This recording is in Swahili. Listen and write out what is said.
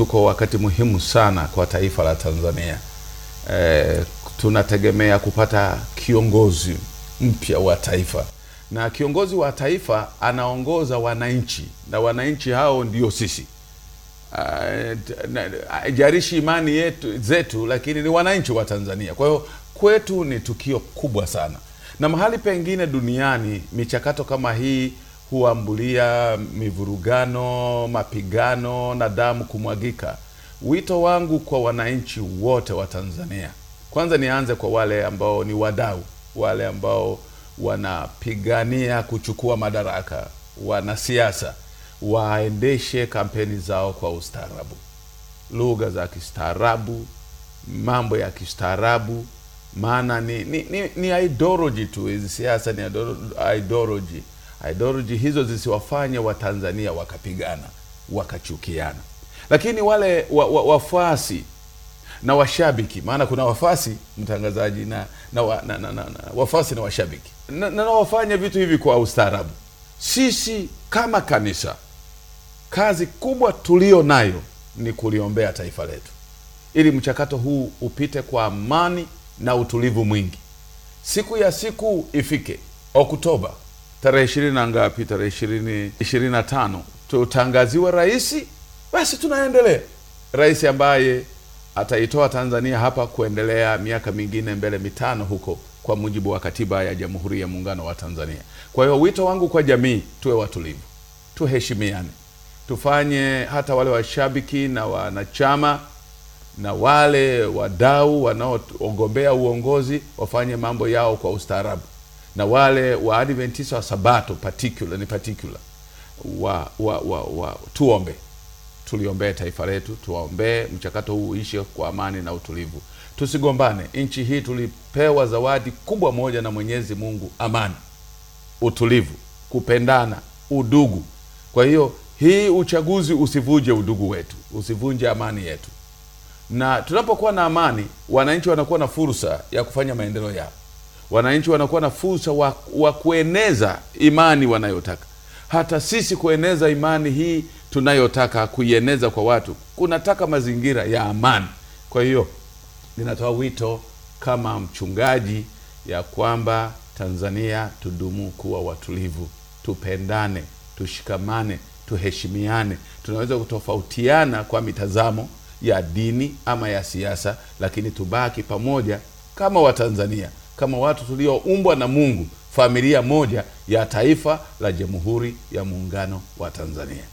tuko wakati muhimu sana kwa taifa la Tanzania. E, tunategemea kupata kiongozi mpya wa taifa, na kiongozi wa taifa anaongoza wananchi, na wananchi hao ndio sisi. Haijalishi imani yetu zetu, lakini ni wananchi wa Tanzania. Kwa hiyo kwetu ni tukio kubwa sana, na mahali pengine duniani michakato kama hii huambulia mivurugano, mapigano na damu kumwagika. Wito wangu kwa wananchi wote wa Tanzania, kwanza nianze kwa wale ambao ni wadau, wale ambao wanapigania kuchukua madaraka, wanasiasa waendeshe kampeni zao kwa ustaarabu, lugha za kistaarabu, mambo ya kistaarabu, maana ni, ni, ni, ni ideology tu. Hizi siasa ni ideology. Ideology hizo zisiwafanye Watanzania wakapigana wakachukiana. Lakini wale wa, wa, wafuasi na washabiki, maana kuna wafasi mtangazaji na, na, wa, na, na, na, na wafasi na washabiki na, na wafanye vitu hivi kwa ustaarabu. Sisi kama kanisa kazi kubwa tulio nayo ni kuliombea taifa letu ili mchakato huu upite kwa amani na utulivu mwingi. Siku ya siku ifike Oktoba tarehe ishirini na ngapi? Tarehe ishirini ishirini na tano tutangaziwa rais, basi tunaendelea rais ambaye ataitoa Tanzania hapa kuendelea miaka mingine mbele mitano huko, kwa mujibu wa katiba ya Jamhuri ya Muungano wa Tanzania. Kwa hiyo wito wangu kwa jamii, tuwe watulivu, tuheshimiane, tufanye hata wale washabiki na wanachama na wale wadau wanaogombea uongozi wafanye mambo yao kwa ustaarabu, na wale wa Waadventista wa Sabato particular ni particular wa, wa, wa, wa tuombe, tuliombee taifa letu, tuwaombee mchakato huu uishe kwa amani na utulivu, tusigombane. Nchi hii tulipewa zawadi kubwa moja na Mwenyezi Mungu, amani, utulivu, kupendana, udugu. Kwa hiyo hii uchaguzi usivunje udugu wetu, usivunje amani yetu na tunapokuwa na amani, wananchi wanakuwa na fursa ya kufanya maendeleo yao. Wananchi wanakuwa na fursa wa, wa kueneza imani wanayotaka. Hata sisi kueneza imani hii tunayotaka kuieneza kwa watu kunataka mazingira ya amani. Kwa hiyo ninatoa wito kama mchungaji ya kwamba Tanzania tudumu kuwa watulivu, tupendane, tushikamane, tuheshimiane. Tunaweza kutofautiana kwa mitazamo ya dini ama ya siasa, lakini tubaki pamoja kama Watanzania, kama watu tulioumbwa na Mungu, familia moja ya taifa la Jamhuri ya Muungano wa Tanzania.